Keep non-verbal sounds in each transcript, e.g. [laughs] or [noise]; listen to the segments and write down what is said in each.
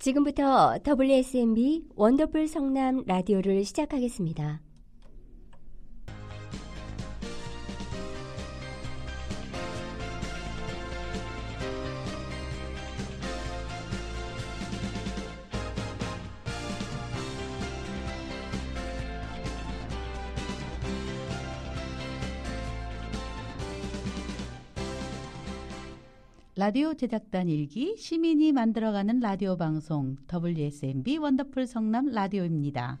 지금부터 WSMB 원더풀 성남 라디오를 시작하겠습니다. 라디오 제작단 일기 시민이 만들어가는 라디오 방송 WSMB 원더풀 성남 라디오입니다.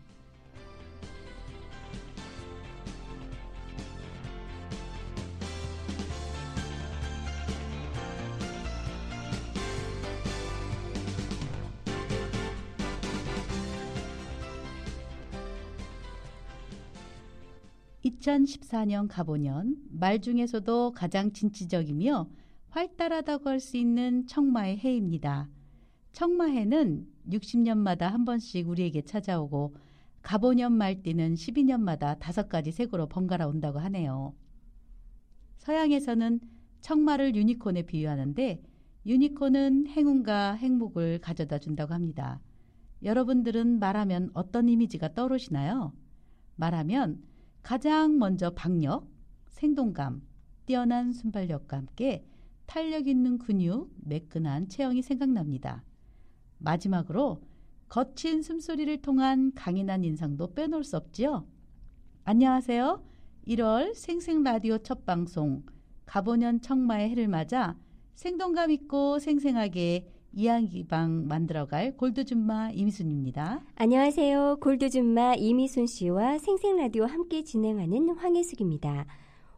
(2014년) 가보년 말 중에서도 가장 진취적이며 활달하다고 할 수 있는 청마의 해입니다. 청마해는 60년마다 한 번씩 우리에게 찾아오고 가보년 말띠는 12년마다 다섯 가지 색으로 번갈아 온다고 하네요. 서양에서는 청마를 유니콘에 비유하는데 유니콘은 행운과 행복을 가져다 준다고 합니다. 여러분들은 말하면 어떤 이미지가 떠오르시나요? 말하면 가장 먼저 박력, 생동감, 뛰어난 순발력과 함께 탄력 있는 근육, 매끈한 체형이 생각납니다. 마지막으로 거친 숨소리를 통한 강인한 인상도 빼놓을 수 없지요. 안녕하세요. 1월 생생 라디오 첫 방송 가보년 청마의 해를 맞아 생동감 있고 생생하게 이야기방 만들어갈 골드줌마 이미순입니다. 안녕하세요. 골드줌마 이미순 씨와 생생라디오 함께 진행하는 황혜숙입니다.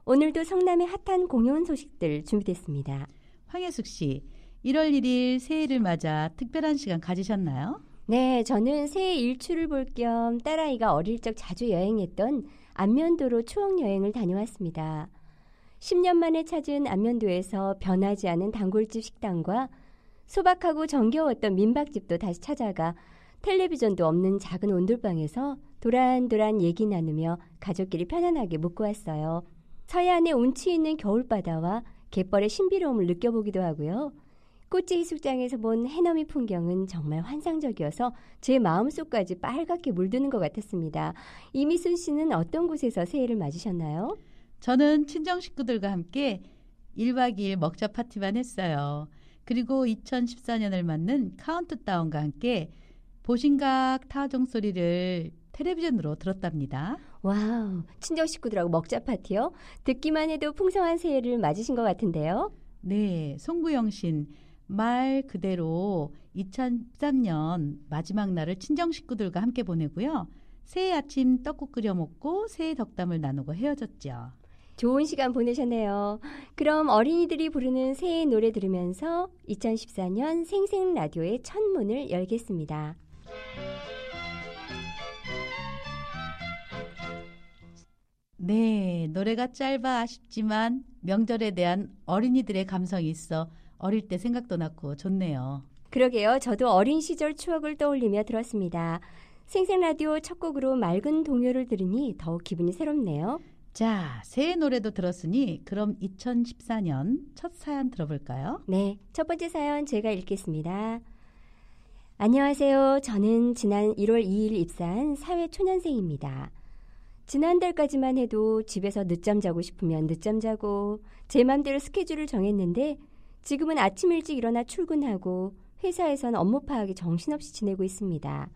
오늘도 성남의 핫한 공연 소식들 준비됐습니다. 황혜숙 씨, 1월 1일 새해를 맞아 특별한 시간 가지셨나요? 네, 저는 새해 일출을 볼 겸 딸아이가 어릴 적 자주 여행했던 안면도로 추억 여행을 다녀왔습니다. 10년 만에 찾은 안면도에서 변하지 않은 단골집 식당과 소박하고 정겨웠던 민박집도 다시 찾아가 텔레비전도 없는 작은 온돌방에서 도란도란 얘기 나누며 가족끼리 편안하게 묵고 왔어요. 서해안의 운치 있는 겨울바다와 갯벌의 신비로움을 느껴보기도 하고요. 꽃지 해수장에서 본 해넘이 풍경은 정말 환상적이어서 제 마음속까지 빨갛게 물드는 것 같았습니다. 이미순 씨는 어떤 곳에서 새해를 맞으셨나요? 저는 친정 식구들과 함께 1박 2일 먹자 파티만 했어요. 그리고 2014년을 맞는 카운트다운과 함께 보신각 타종 소리를 텔레비전으로 들었답니다. 와우, 친정 식구들하고 먹자 파티요? 듣기만 해도 풍성한 새해를 맞으신 것 같은데요? 네, 송구영신 말 그대로 2013년 마지막 날을 친정 식구들과 함께 보내고요. 새해 아침 떡국 끓여 먹고 새해 덕담을 나누고 헤어졌죠. 좋은 시간 보내셨네요. 그럼 어린이들이 부르는 새해 노래 들으면서 2014년 생생 라디오의 첫 문을 열겠습니다. 네, 노래가 짧아 아쉽지만 명절에 대한 어린이들의 감성이 있어 어릴 때 생각도 났고 좋네요. 그러게요. 저도 어린 시절 추억을 떠올리며 들었습니다. 생생 라디오 첫 곡으로 맑은 동요를 들으니 더욱 기분이 새롭네요. 자, 새해 노래도 들었으니 그럼 2014년 첫 사연 들어볼까요? 네, 첫 번째 사연 제가 읽겠습니다. 안녕하세요. 저는 지난 1월 2일 입사한 사회 초년생입니다. 지난달까지만 해도 집에서 늦잠 자고 싶으면 늦잠 자고 제 맘대로 스케줄을 정했는데 지금은 아침 일찍 일어나 출근하고 회사에선 업무 파악에 정신없이 지내고 있습니다.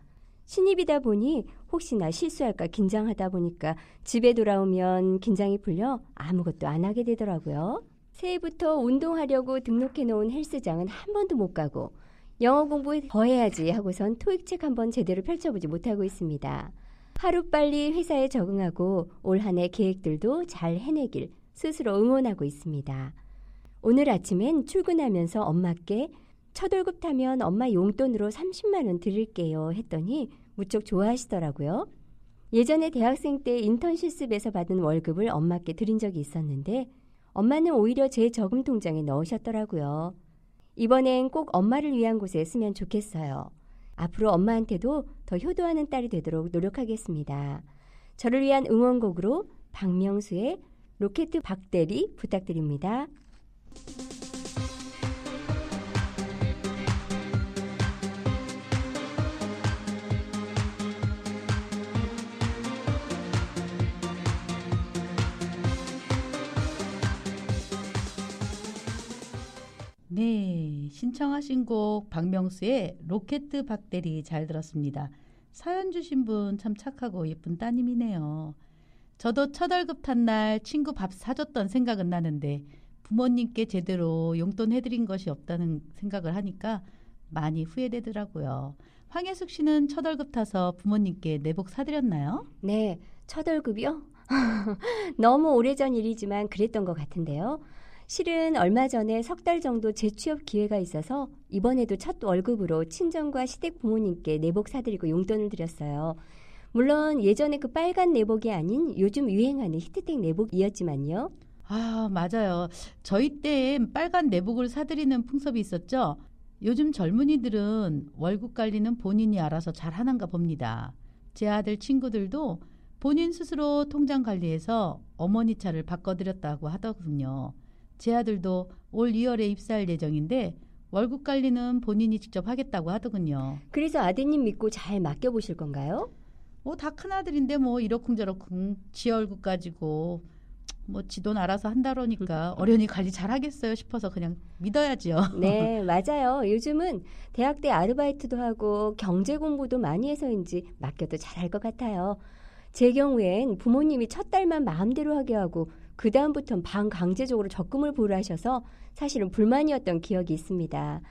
신입이다 보니 혹시나 실수할까 긴장하다 보니까 집에 돌아오면 긴장이 풀려 아무것도 안 하게 되더라고요. 새해부터 운동하려고 등록해 놓은 헬스장은 한 번도 못 가고 영어 공부 더 해야지 하고선 토익책 한 번 제대로 펼쳐보지 못하고 있습니다. 하루빨리 회사에 적응하고 올 한 해 계획들도 잘 해내길 스스로 응원하고 있습니다. 오늘 아침엔 출근하면서 엄마께 첫 월급 타면 엄마 용돈으로 30만 원 드릴게요 했더니 무척 좋아하시더라고요. 예전에 대학생 때 인턴 실습에서 받은 월급을 엄마께 드린 적이 있었는데 엄마는 오히려 제 저금 통장에 넣으셨더라고요. 이번엔 꼭 엄마를 위한 곳에 쓰면 좋겠어요. 앞으로 엄마한테도 더 효도하는 딸이 되도록 노력하겠습니다. 저를 위한 응원곡으로 박명수의 로켓 박대리 부탁드립니다. 네, 신청하신 곡 박명수의 로켓 박대리 잘 들었습니다. 사연 주신 분 참 착하고 예쁜 따님이네요. 저도 첫 월급 탄 날 친구 밥 사줬던 생각은 나는데 부모님께 제대로 용돈 해드린 것이 없다는 생각을 하니까 많이 후회되더라고요. 황혜숙 씨는 첫 월급 타서 부모님께 내복 사드렸나요? 네, 첫 월급이요? [laughs] 너무 오래전 일이지만 그랬던 것 같은데요. 실은 얼마 전에 석 달 정도 재취업 기회가 있어서 이번에도 첫 월급으로 친정과 시댁 부모님께 내복 사드리고 용돈을 드렸어요. 물론 예전에 그 빨간 내복이 아닌 요즘 유행하는 히트텍 내복이었지만요. 아, 맞아요. 저희 때엔 빨간 내복을 사드리는 풍습이 있었죠. 요즘 젊은이들은 월급 관리는 본인이 알아서 잘 하는가 봅니다. 제 아들 친구들도 본인 스스로 통장 관리해서 어머니 차를 바꿔드렸다고 하더군요. 제 아들도 올 2월에 입사할 예정인데 월급 관리는 본인이 직접 하겠다고 하더군요. 그래서 아드님 믿고 잘 맡겨보실 건가요? 뭐 다 큰 아들인데 뭐 이러쿵저러쿵 지 월급 가지고 뭐 지돈 알아서 한다러니까 어련히 관리 잘 하겠어요 싶어서 그냥 믿어야지요. 네, [laughs] 맞아요. 요즘은 대학 때 아르바이트도 하고 경제 공부도 많이 해서인지 맡겨도 잘할 것 같아요. 제 경우엔 부모님이 첫 달만 마음대로 하게 하고 그 다음부터는 반강제적으로 적금을 부르하셔서 사실은 불만이었던 기억이 있습니다.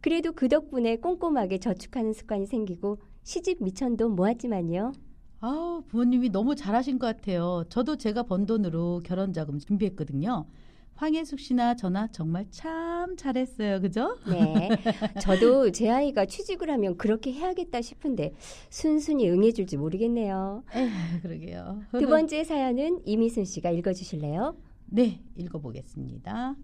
그래도 그 덕분에 꼼꼼하게 저축하는 습관이 생기고 시집 미천도 모았지만요. 아 부모님이 너무 잘하신 것 같아요. 저도 제가 번 돈으로 결혼 자금 준비했거든요. 황혜숙 씨나 저나 정말 참 잘했어요. 그죠? 네. 저도 제 아이가 취직을 하면 그렇게 해야겠다 싶은데 순순히 응해줄지 모르겠네요. 에휴, 그러게요. 두 번째 사연은 이미순 씨가 읽어주실래요? 네, 읽어보겠습니다.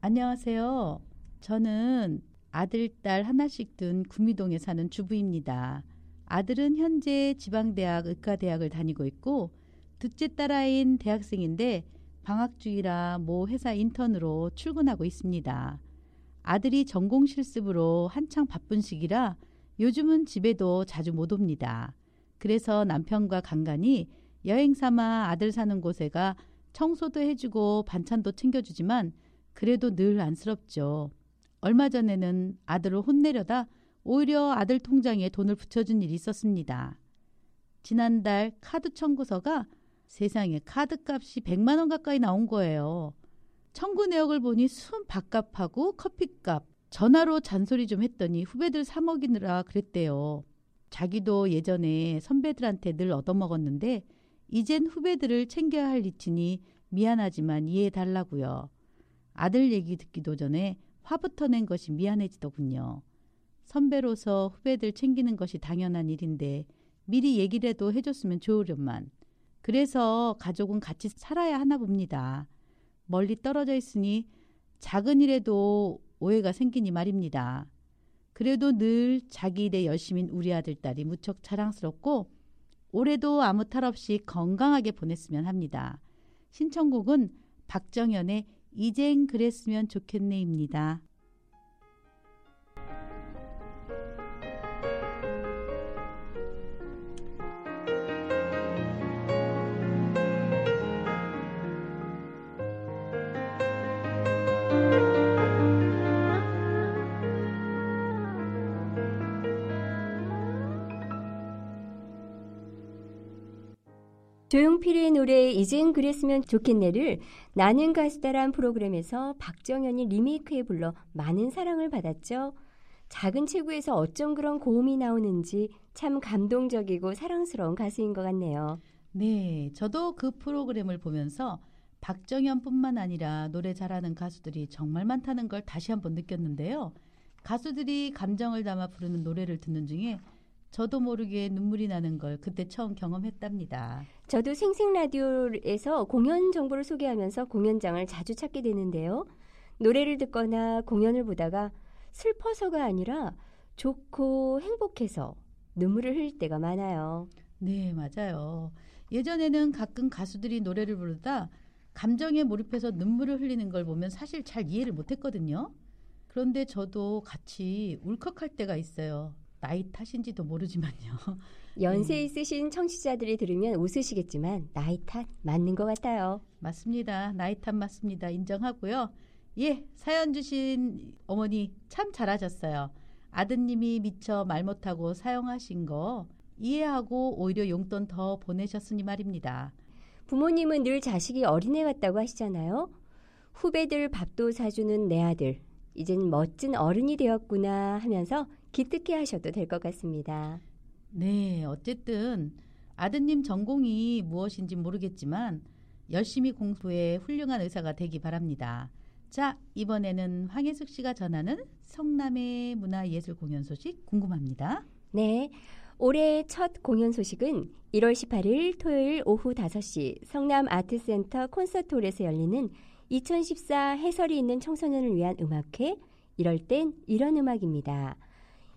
안녕하세요. 저는 아들, 딸 하나씩 둔 구미동에 사는 주부입니다. 아들은 현재 지방대학 의과대학을 다니고 있고 둘째 딸아이인 대학생인데 방학 중이라 모 회사 인턴으로 출근하고 있습니다. 아들이 전공 실습으로 한창 바쁜 시기라 요즘은 집에도 자주 못 옵니다. 그래서 남편과 간간히 여행 삼아 아들 사는 곳에 가 청소도 해주고 반찬도 챙겨주지만 그래도 늘 안쓰럽죠. 얼마 전에는 아들을 혼내려다 오히려 아들 통장에 돈을 붙여준 일이 있었습니다. 지난달 카드 청구서가 세상에 카드값이 100만 원 가까이 나온 거예요. 청구 내역을 보니 순 밥값하고 커피값, 전화로 잔소리 좀 했더니 후배들 사 먹이느라 그랬대요. 자기도 예전에 선배들한테 늘 얻어먹었는데 이젠 후배들을 챙겨야 할 이치니 미안하지만 이해해 달라고요. 아들 얘기 듣기도 전에 화부터 낸 것이 미안해지더군요. 선배로서 후배들 챙기는 것이 당연한 일인데 미리 얘기라도 해줬으면 좋으련만. 그래서 가족은 같이 살아야 하나 봅니다. 멀리 떨어져 있으니 작은 일에도 오해가 생기니 말입니다. 그래도 늘 자기 일에 열심인 우리 아들 딸이 무척 자랑스럽고 올해도 아무 탈 없이 건강하게 보냈으면 합니다. 신청곡은 박정현의 이젠 그랬으면 좋겠네입니다. 조용필의 노래 이젠 그랬으면 좋겠네를 나는 가수다란 프로그램에서 박정현이 리메이크해 불러 많은 사랑을 받았죠. 작은 체구에서 어쩜 그런 고음이 나오는지 참 감동적이고 사랑스러운 가수인 것 같네요. 네, 저도 그 프로그램을 보면서 박정현뿐만 아니라 노래 잘하는 가수들이 정말 많다는 걸 다시 한번 느꼈는데요. 가수들이 감정을 담아 부르는 노래를 듣는 중에 저도 모르게 눈물이 나는 걸 그때 처음 경험했답니다. 저도 생생 라디오에서 공연 정보를 소개하면서 공연장을 자주 찾게 되는데요. 노래를 듣거나 공연을 보다가 슬퍼서가 아니라 좋고 행복해서 눈물을 흘릴 때가 많아요. 네, 맞아요. 예전에는 가끔 가수들이 노래를 부르다 감정에 몰입해서 눈물을 흘리는 걸 보면 사실 잘 이해를 못 했거든요. 그런데 저도 같이 울컥할 때가 있어요. 나이 탓인지도 모르지만요. [laughs] 연세 네. 있으신 청취자들이 들으면 웃으시겠지만 나이 탓 맞는 것 같아요. 맞습니다. 나이 탓 맞습니다. 인정하고요. 예, 사연 주신 어머니 참 잘하셨어요. 아드님이 미처 말 못하고 사용하신 거 이해하고 오히려 용돈 더 보내셨으니 말입니다. 부모님은 늘 자식이 어린애 같다고 하시잖아요. 후배들 밥도 사주는 내 아들. 이젠 멋진 어른이 되었구나 하면서 기특해 하셔도 될 것 같습니다. 네, 어쨌든 아드님 전공이 무엇인지 모르겠지만 열심히 공부해 훌륭한 의사가 되기 바랍니다. 자, 이번에는 황혜숙 씨가 전하는 성남의 문화예술 공연 소식 궁금합니다. 네. 올해 첫 공연 소식은 1월 18일 토요일 오후 5시 성남 아트센터 콘서트홀에서 열리는 2014 해설이 있는 청소년을 위한 음악회 이럴 땐 이런 음악입니다.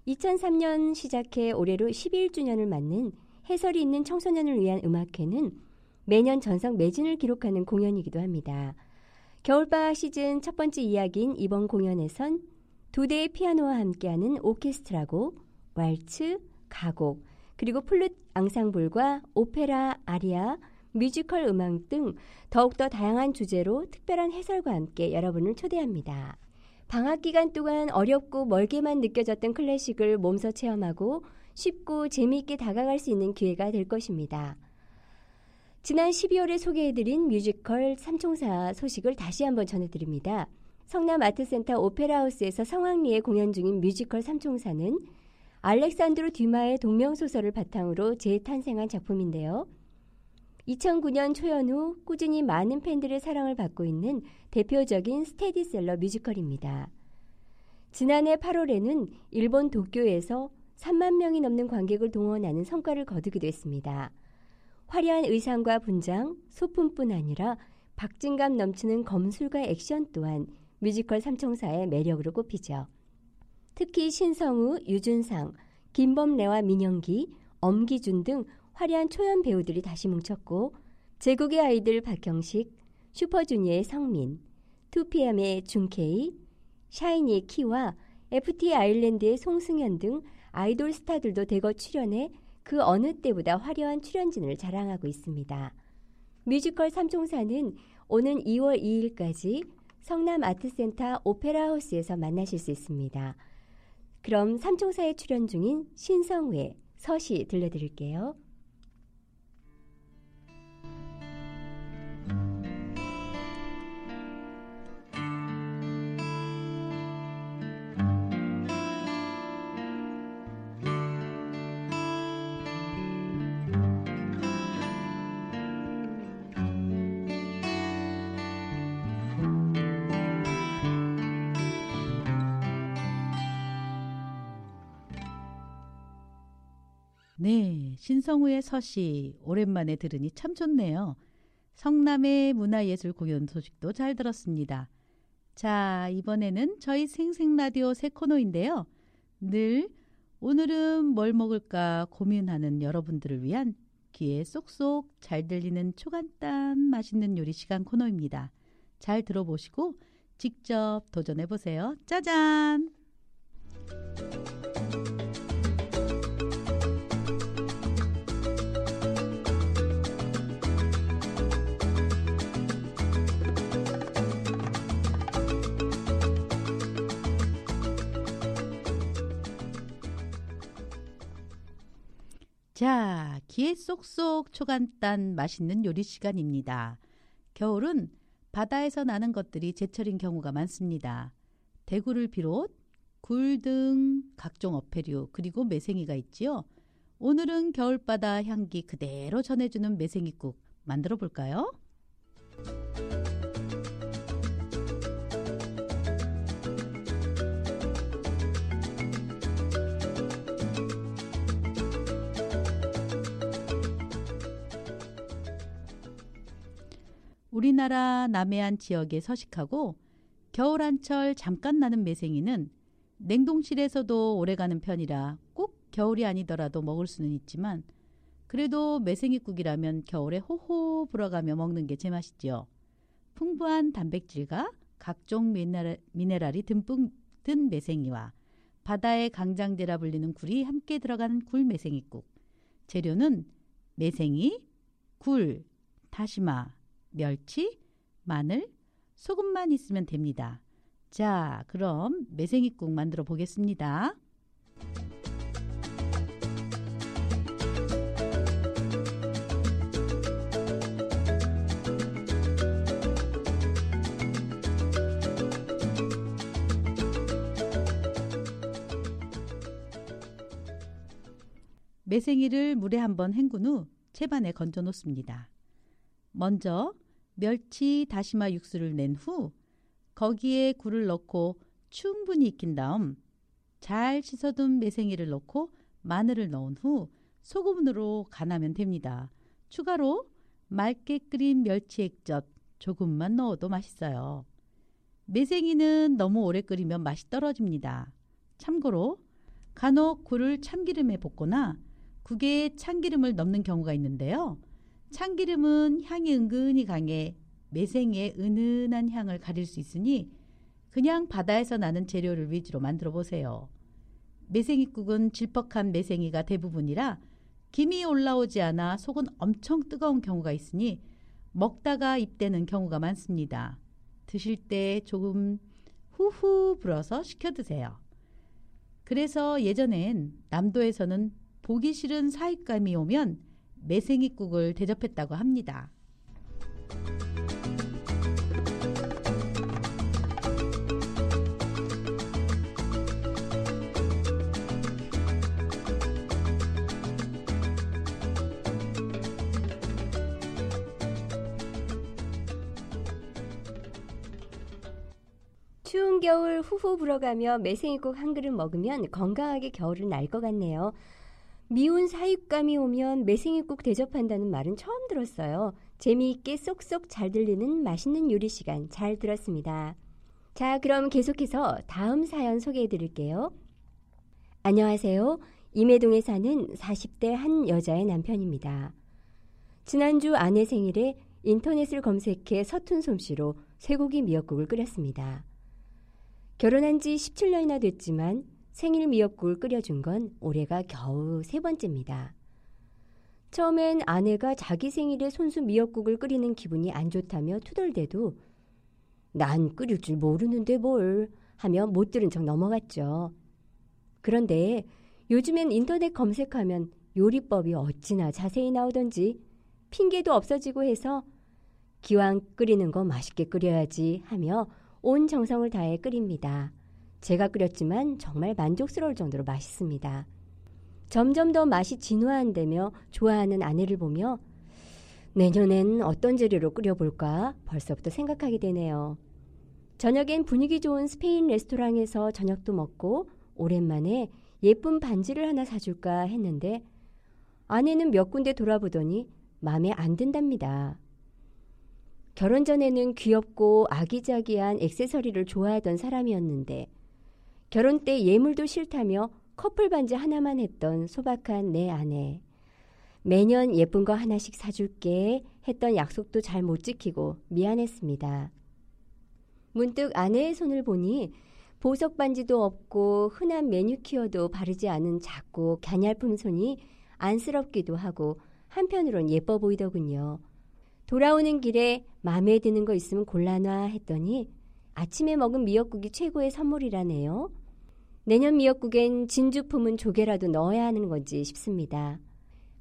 2003년 시작해 올해로 11주년을 맞는 해설이 있는 청소년을 위한 음악회는 매년 전성 매진을 기록하는 공연이기도 합니다. 겨울방학 시즌 첫 번째 이야기인 이번 공연에선 두 대의 피아노와 함께하는 오케스트라고 왈츠, 가곡, 그리고 플룻 앙상블과 오페라, 아리아, 뮤지컬 음악 등 더욱더 다양한 주제로 특별한 해설과 함께 여러분을 초대합니다. 방학 기간 동안 어렵고 멀게만 느껴졌던 클래식을 몸소 체험하고 쉽고 재미있게 다가갈 수 있는 기회가 될 것입니다. 지난 12월에 소개해드린 뮤지컬 삼총사 소식을 다시 한번 전해드립니다. 성남 아트센터 오페라하우스에서 성황리에 공연 중인 뮤지컬 삼총사는 알렉산드로 듀마의 동명소설을 바탕으로 재탄생한 작품인데요. 2009년 초연 후 꾸준히 많은 팬들의 사랑을 받고 있는 대표적인 스테디셀러 뮤지컬입니다. 지난해 8월에는 일본 도쿄에서 3만 명이 넘는 관객을 동원하는 성과를 거두기도 했습니다. 화려한 의상과 분장, 소품뿐 아니라 박진감 넘치는 검술과 액션 또한 뮤지컬 삼총사의 매력으로 꼽히죠. 특히 신성우, 유준상, 김법래와 민영기, 엄기준 등 화려한 초연 배우들이 다시 뭉쳤고 제국의 아이들 박형식, 슈퍼주니어의 성민, 2PM의 준케이, 샤이니의 키와 FT 아일랜드의 송승현 등 아이돌 스타들도 대거 출연해 그 어느 때보다 화려한 출연진을 자랑하고 있습니다. 뮤지컬 삼총사는 오는 2월 2일까지 성남 아트센터 오페라하우스에서 만나실 수 있습니다. 그럼 삼총사에 출연 중인 신성우의 서시 들려드릴게요. 네, 신성우의 서시 오랜만에 들으니 참 좋네요. 성남의 문화예술 공연 소식도 잘 들었습니다. 자, 이번에는 저희 생생라디오 새 코너인데요. 늘 오늘은 뭘 먹을까 고민하는 여러분들을 위한 귀에 쏙쏙 잘 들리는 초간단 맛있는 요리 시간 코너입니다. 잘 들어보시고 직접 도전해 보세요. 짜잔! 자, 귀에 쏙쏙 초간단 맛있는 요리 시간입니다. 겨울은 바다에서 나는 것들이 제철인 경우가 많습니다. 대구를 비롯 굴 등 각종 어패류 그리고 매생이가 있지요. 오늘은 겨울바다 향기 그대로 전해주는 매생이국 만들어 볼까요? 우리나라 남해안 지역에 서식하고 겨울 한철 잠깐 나는 매생이는 냉동실에서도 오래가는 편이라 꼭 겨울이 아니더라도 먹을 수는 있지만 그래도 매생이국이라면 겨울에 호호 불어가며 먹는 게 제맛이지요. 풍부한 단백질과 각종 미네랄, 미네랄이 듬뿍 든 매생이와 바다의 강장제라 불리는 굴이 함께 들어가는 굴매생이국. 재료는 매생이, 굴, 다시마, 멸치, 마늘, 소금만 있으면 됩니다. 자, 그럼 매생이국 만들어 보겠습니다. 매생이를 물에 한번 헹군 후 채반에 건져 놓습니다. 먼저 멸치 다시마 육수를 낸 후 거기에 굴을 넣고 충분히 익힌 다음 잘 씻어둔 매생이를 넣고 마늘을 넣은 후 소금으로 간하면 됩니다. 추가로 맑게 끓인 멸치 액젓 조금만 넣어도 맛있어요. 매생이는 너무 오래 끓이면 맛이 떨어집니다. 참고로 간혹 굴을 참기름에 볶거나 국에 참기름을 넣는 경우가 있는데요. 참기름은 향이 은근히 강해 매생이의 은은한 향을 가릴 수 있으니 그냥 바다에서 나는 재료를 위주로 만들어 보세요. 매생이국은 질퍽한 매생이가 대부분이라 김이 올라오지 않아 속은 엄청 뜨거운 경우가 있으니 먹다가 입대는 경우가 많습니다. 드실 때 조금 후후 불어서 식혀 드세요. 그래서 예전엔 남도에서는 보기 싫은 사익감이 오면 매생이국을 대접했다고 합니다. 추운 겨울 후후 불어가며 매생이국 한 그릇 먹으면 건강하게 겨울을 날 것 같네요. 미운 사육감이 오면 매생이국 대접한다는 말은 처음 들었어요. 재미있게 쏙쏙 잘 들리는 맛있는 요리 시간 잘 들었습니다. 자, 그럼 계속해서 다음 사연 소개해 드릴게요. 안녕하세요. 임해동에 사는 40대 한 여자의 남편입니다. 지난주 아내 생일에 인터넷을 검색해 서툰 솜씨로 쇠고기 미역국을 끓였습니다. 결혼한 지 17년이나 됐지만 생일 미역국을 끓여준 건 올해가 겨우 세 번째입니다. 처음엔 아내가 자기 생일에 손수 미역국을 끓이는 기분이 안 좋다며 투덜대도 난 끓일 줄 모르는데 뭘 하며 못 들은 척 넘어갔죠. 그런데 요즘엔 인터넷 검색하면 요리법이 어찌나 자세히 나오던지 핑계도 없어지고 해서 기왕 끓이는 거 맛있게 끓여야지 하며 온 정성을 다해 끓입니다. 제가 끓였지만 정말 만족스러울 정도로 맛있습니다. 점점 더 맛이 진화한다며 좋아하는 아내를 보며 내년엔 어떤 재료로 끓여볼까 벌써부터 생각하게 되네요. 저녁엔 분위기 좋은 스페인 레스토랑에서 저녁도 먹고 오랜만에 예쁜 반지를 하나 사줄까 했는데 아내는 몇 군데 돌아보더니 마음에 안 든답니다. 결혼 전에는 귀엽고 아기자기한 액세서리를 좋아하던 사람이었는데 결혼 때 예물도 싫다며 커플 반지 하나만 했던 소박한 내 아내. 매년 예쁜 거 하나씩 사줄게 했던 약속도 잘 못 지키고 미안했습니다. 문득 아내의 손을 보니 보석 반지도 없고 흔한 매니큐어도 바르지 않은 작고 갸냘픈 손이 안쓰럽기도 하고 한편으론 예뻐 보이더군요. 돌아오는 길에 마음에 드는 거 있으면 골라놔 했더니 아침에 먹은 미역국이 최고의 선물이라네요. 내년 미역국엔 진주 품은 조개라도 넣어야 하는 건지 싶습니다.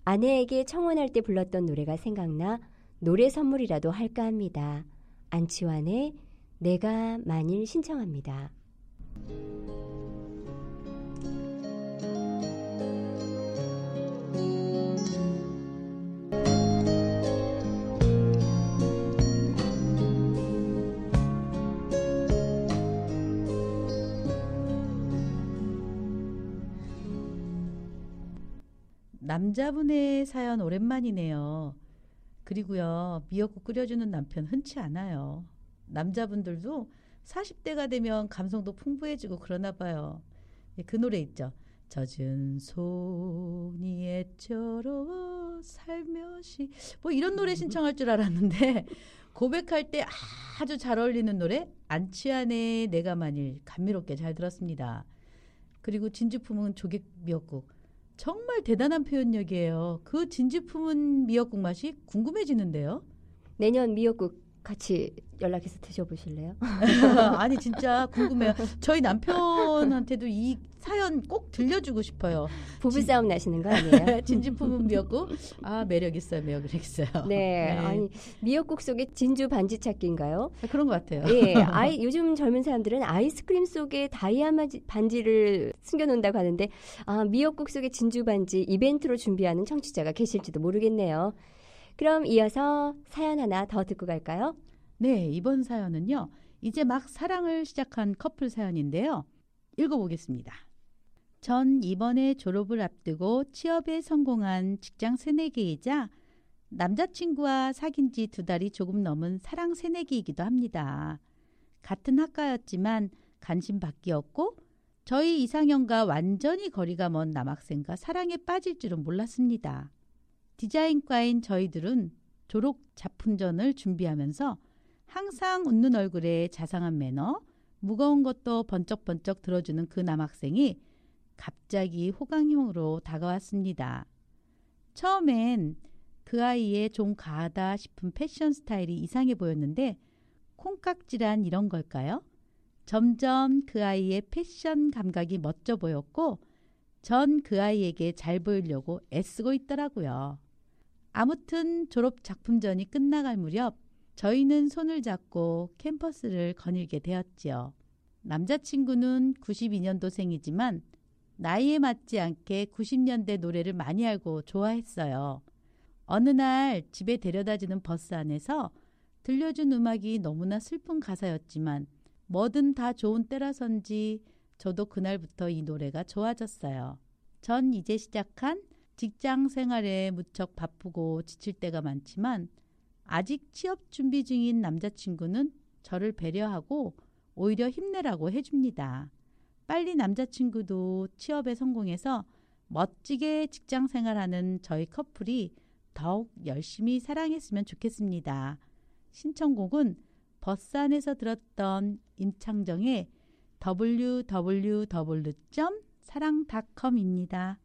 아내에게 청혼할 때 불렀던 노래가 생각나 노래 선물이라도 할까 합니다. 안치환의 내가 만일 신청합니다. 남자분의 사연 오랜만이네요. 그리고요, 미역국 끓여주는 남편 흔치 않아요. 남자분들도 40대가 되면 감성도 풍부해지고 그러나 봐요. 예, 그 노래 있죠. 젖은 손이 애처로워 살며시 뭐 이런 노래 신청할 줄 알았는데 [laughs] 고백할 때 아주 잘 어울리는 노래 안치환의 내가 만일 감미롭게 잘 들었습니다. 그리고 진주 품은 조개 미역국 정말 대단한 표현력이에요. 그 진주 품은 미역국 맛이 궁금해지는데요. 내년 미역국 같이 연락해서 드셔보실래요? [laughs] 아니 진짜 궁금해요. 저희 남편한테도 이 사연 꼭 들려주고 싶어요. [laughs] 부부싸움 나시는 거 아니에요? [laughs] 진진 품은 미역국. 아 매력 있어요, 매력 있어요. 네, 아니 미역국 속에 진주 반지 찾기인가요? 아, 그런 것 같아요. 예, [laughs] 아이 요즘 젊은 사람들은 아이스크림 속에 다이아마 반지를 숨겨놓는다고 하는데 아 미역국 속에 진주 반지 이벤트로 준비하는 청취자가 계실지도 모르겠네요. 그럼 이어서 사연 하나 더 듣고 갈까요? 네, 이번 사연은요. 이제 막 사랑을 시작한 커플 사연인데요. 읽어보겠습니다. 전 이번에 졸업을 앞두고 취업에 성공한 직장 새내기이자 남자친구와 사귄 지 두 달이 조금 넘은 사랑 새내기이기도 합니다. 같은 학과였지만 관심 바뀌었고 저희 이상형과 완전히 거리가 먼 남학생과 사랑에 빠질 줄은 몰랐습니다. 디자인과인 저희들은 졸업 작품전을 준비하면서 항상 웃는 얼굴에 자상한 매너, 무거운 것도 번쩍번쩍 들어주는 그 남학생이 갑자기 호강형으로 다가왔습니다. 처음엔 그 아이의 좀 가하다 싶은 패션 스타일이 이상해 보였는데 콩깍지란 이런 걸까요? 점점 그 아이의 패션 감각이 멋져 보였고 전 그 아이에게 잘 보이려고 애쓰고 있더라고요. 아무튼 졸업 작품전이 끝나갈 무렵 저희는 손을 잡고 캠퍼스를 거닐게 되었지요. 남자친구는 92년도생이지만 나이에 맞지 않게 90년대 노래를 많이 알고 좋아했어요. 어느 날 집에 데려다 주는 버스 안에서 들려준 음악이 너무나 슬픈 가사였지만 뭐든 다 좋은 때라선지 저도 그날부터 이 노래가 좋아졌어요. 전 이제 시작한 직장 생활에 무척 바쁘고 지칠 때가 많지만 아직 취업 준비 중인 남자친구는 저를 배려하고 오히려 힘내라고 해줍니다. 빨리 남자친구도 취업에 성공해서 멋지게 직장 생활하는 저희 커플이 더욱 열심히 사랑했으면 좋겠습니다. 신청곡은 버스 안에서 들었던 임창정의 www.사랑닷컴입니다.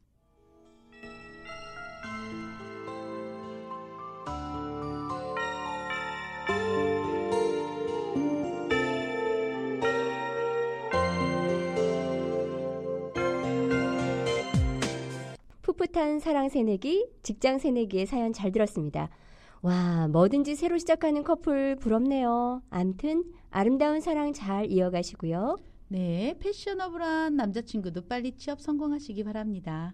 풋풋한 사랑 새내기, 직장 새내기의 사연 잘 들었습니다. 와, 뭐든지 새로 시작하는 커플 부럽네요. 암튼 아름다운 사랑 잘 이어가시고요. 네, 패셔너블한 남자친구도 빨리 취업 성공하시기 바랍니다.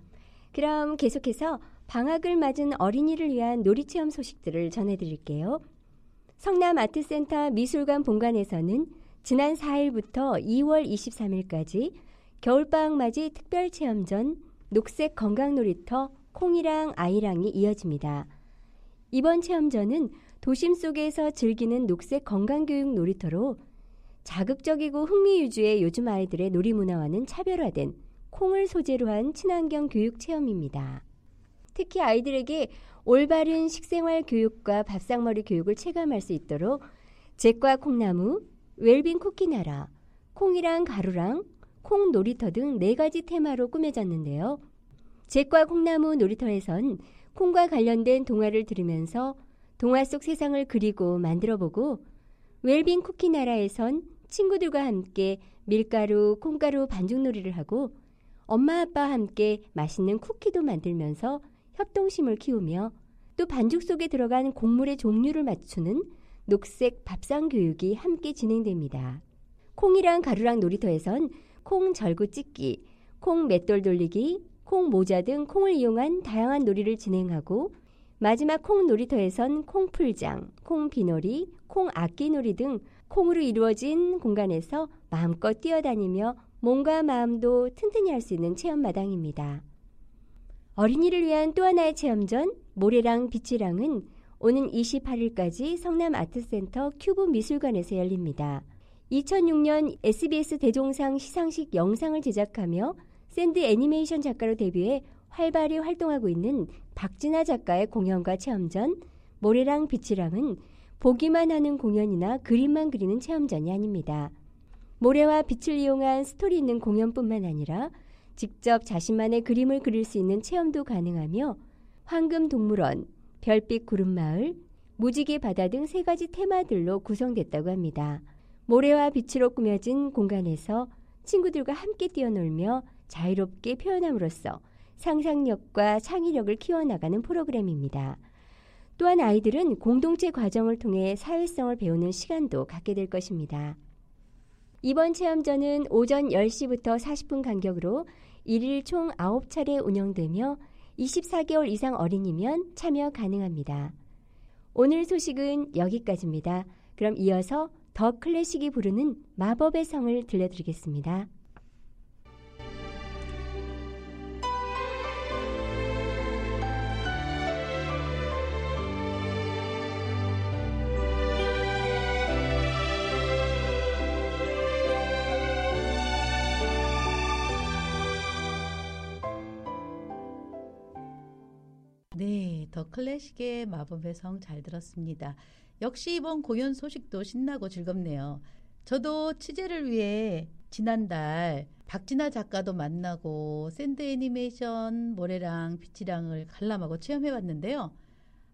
그럼 계속해서 방학을 맞은 어린이를 위한 놀이체험 소식들을 전해드릴게요. 성남 아트센터 미술관 본관에서는 지난 4일부터 2월 23일까지 겨울방학 맞이 특별체험전 녹색 건강놀이터 콩이랑 아이랑이 이어집니다. 이번 체험전은 도심 속에서 즐기는 녹색 건강교육 놀이터로 자극적이고 흥미 위주의 요즘 아이들의 놀이 문화와는 차별화된 콩을 소재로 한 친환경 교육 체험입니다. 특히 아이들에게 올바른 식생활 교육과 밥상머리 교육을 체감할 수 있도록 잭과 콩나무, 웰빙 쿠키나라, 콩이랑 가루랑, 콩 놀이터 등 네 가지 테마로 꾸며졌는데요. 잭과 콩나무 놀이터에선 콩과 관련된 동화를 들으면서 동화 속 세상을 그리고 만들어 보고 웰빙 쿠키 나라에선 친구들과 함께 밀가루, 콩가루 반죽놀이를 하고 엄마 아빠와 함께 맛있는 쿠키도 만들면서 협동심을 키우며 또 반죽 속에 들어간 곡물의 종류를 맞추는 녹색 밥상 교육이 함께 진행됩니다. 콩이랑 가루랑 놀이터에선 콩 절구 찢기, 콩 맷돌 돌리기, 콩 모자 등 콩을 이용한 다양한 놀이를 진행하고 마지막 콩 놀이터에선 콩풀장, 콩 비놀이, 콩 악기놀이 등 콩으로 이루어진 공간에서 마음껏 뛰어다니며 몸과 마음도 튼튼히 할 수 있는 체험마당입니다. 어린이를 위한 또 하나의 체험전 모래랑 빛이랑은 오는 28일까지 성남 아트센터 큐브 미술관에서 열립니다. 2006년 SBS 대종상 시상식 영상을 제작하며 샌드 애니메이션 작가로 데뷔해 활발히 활동하고 있는 박진아 작가의 공연과 체험전 모래랑 빛이랑은 보기만 하는 공연이나 그림만 그리는 체험전이 아닙니다. 모래와 빛을 이용한 스토리 있는 공연뿐만 아니라 직접 자신만의 그림을 그릴 수 있는 체험도 가능하며 황금 동물원, 별빛 구름마을, 무지개 바다 등 세 가지 테마들로 구성됐다고 합니다. 모래와 빛으로 꾸며진 공간에서 친구들과 함께 뛰어놀며 자유롭게 표현함으로써 상상력과 창의력을 키워나가는 프로그램입니다. 또한 아이들은 공동체 과정을 통해 사회성을 배우는 시간도 갖게 될 것입니다. 이번 체험전은 오전 10시부터 40분 간격으로 1일 총 9차례 운영되며 24개월 이상 어린이면 참여 가능합니다. 오늘 소식은 여기까지입니다. 그럼 이어서 더 클래식이 부르는 마법의 성을 들려드리겠습니다. 네, 더 클래식의 마법의 성 잘 들었습니다. 역시 이번 공연 소식도 신나고 즐겁네요. 저도 취재를 위해 지난달 박진아 작가도 만나고 샌드 애니메이션 모래랑 빛이랑을 관람하고 체험해봤는데요.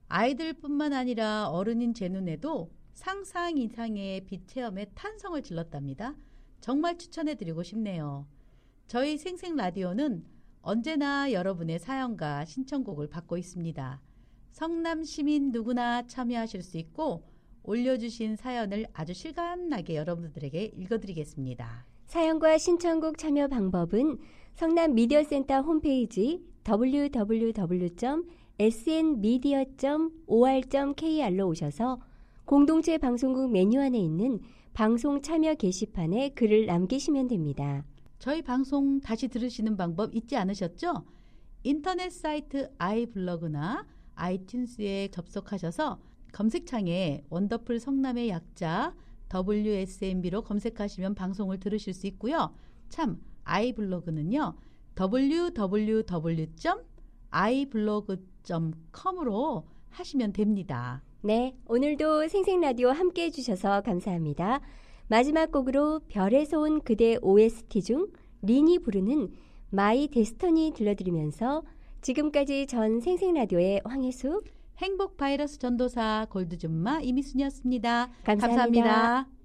아이들뿐만 아니라 어른인 제 눈에도 상상 이상의 빛 체험에 탄성을 질렀답니다. 정말 추천해드리고 싶네요. 저희 생생 라디오는 언제나 여러분의 사연과 신청곡을 받고 있습니다. 성남 시민 누구나 참여하실 수 있고 올려주신 사연을 아주 실감나게 여러분들에게 읽어드리겠습니다. 사연과 신청곡 참여 방법은 성남 미디어센터 홈페이지 www.snmedia.or.kr로 오셔서 공동체 방송국 메뉴 안에 있는 방송 참여 게시판에 글을 남기시면 됩니다. 저희 방송 다시 들으시는 방법 잊지 않으셨죠? 인터넷 사이트 아이블로그나 아이튠스에 접속하셔서 검색창에 원더풀 성남의 약자 WSMB로 검색하시면 방송을 들으실 수 있고요. 참 아이블로그는요. www.iblog.com으로 하시면 됩니다. 네, 오늘도 생생라디오 함께 해주셔서 감사합니다. 마지막 곡으로 별에서 온 그대 OST 중 린이 부르는 My Destiny 들려드리면서 지금까지 전 생생라디오의 황혜수 행복 바이러스 전도사 골드줌마 이미순이었습니다 감사합니다. 감사합니다.